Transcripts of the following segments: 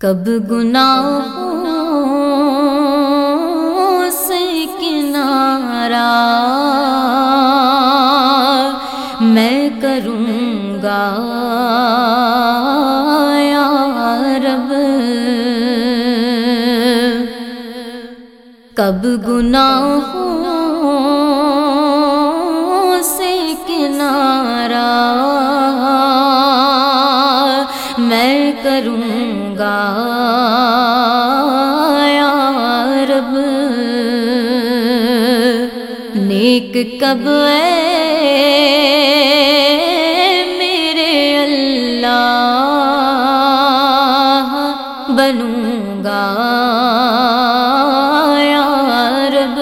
کب گناہوں سے کنارا میں کروں گا یا رب؟ کب گناہوں کروں گا۔ یا رب، نیک کب ہے میرے اللہ؟ بنوں گا۔ یا رب،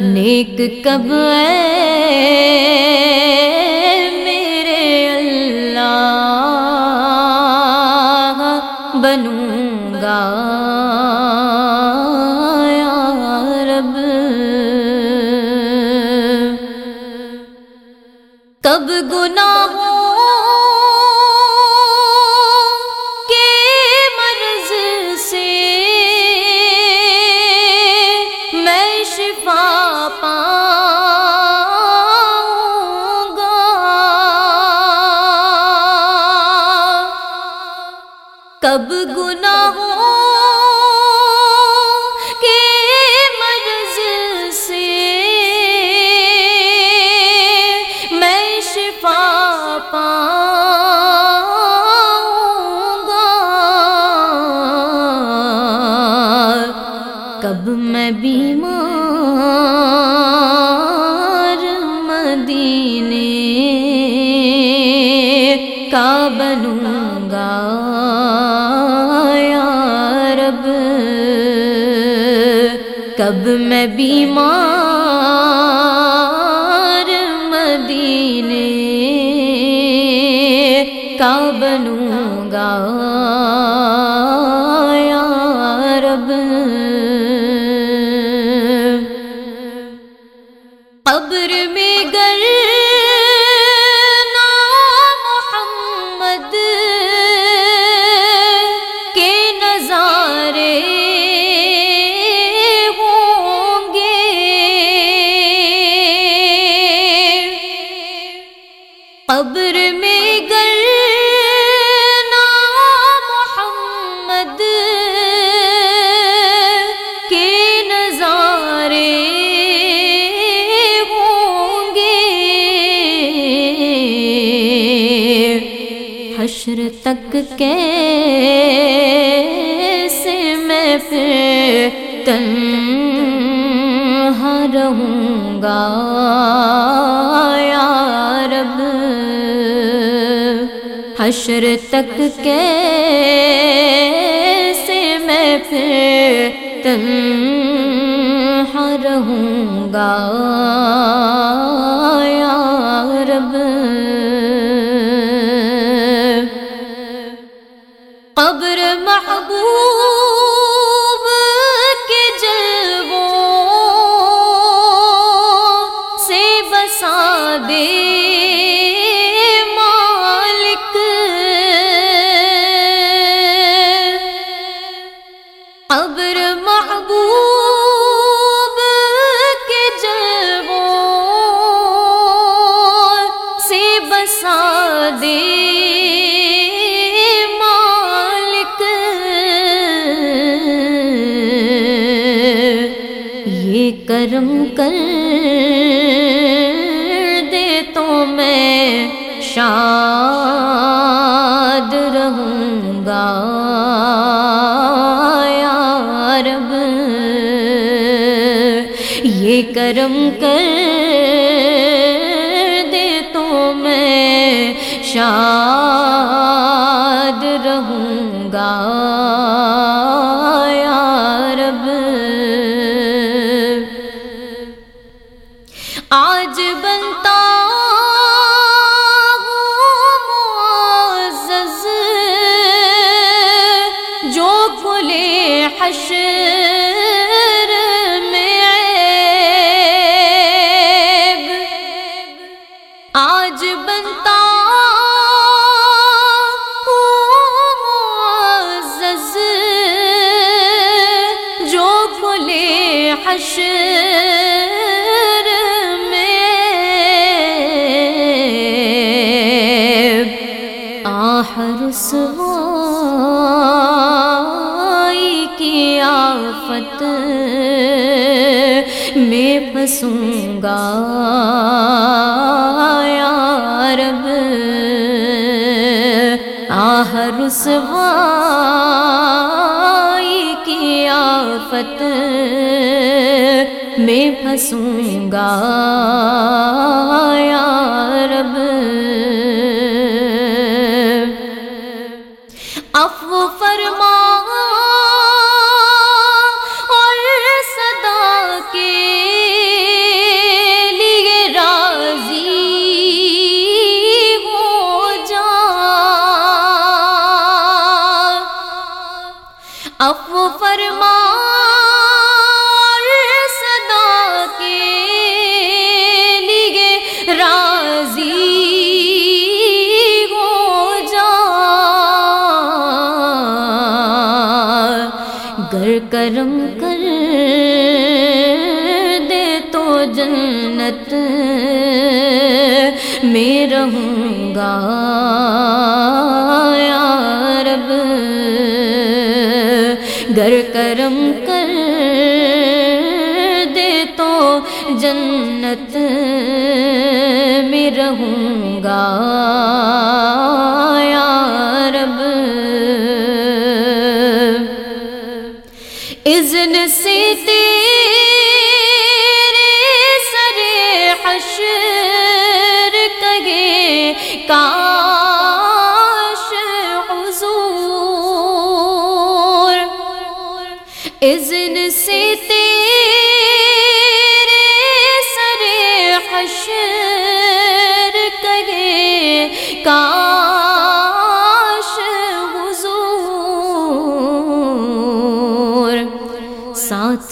نیک کب ہے کب گناہوں کے مرض سے میں شفا پاؤں گا۔ کب میں بیمار کب میں بیمار تک کیسے میں پھر تنہا رہوں گا؟ یا رب، حشر تک کیسے میں پھر تنہا رہوں گا؟ یا رب محبوب کے جلووں سے بسا دے مالک۔ قبر محبوب کے جلووں سے بسا دے کرم کر دے تو میں شاد رہوں گا۔ یا رب، یہ کرم کر دے تو میں شاد حشر میں آہ رسوائی کی آفت میں پھنسوں گا یا رب آہ رسوائی آفت میں پھنسوں گا یا رب کرم کر دے تو جنت میں رہوں گا۔ یا رب، گر کرم کر دے تو جنت میں رہوں گا۔ اذن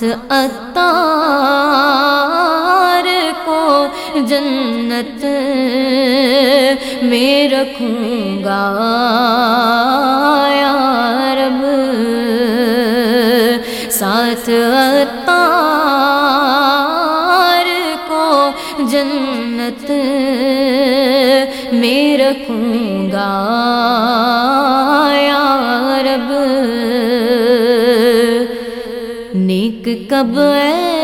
ساتھ اتار کو جنت میں رکھوں گا۔ یا رب، ساتھ اتار کو جنت میں رکھوں گا۔ ایک کب اے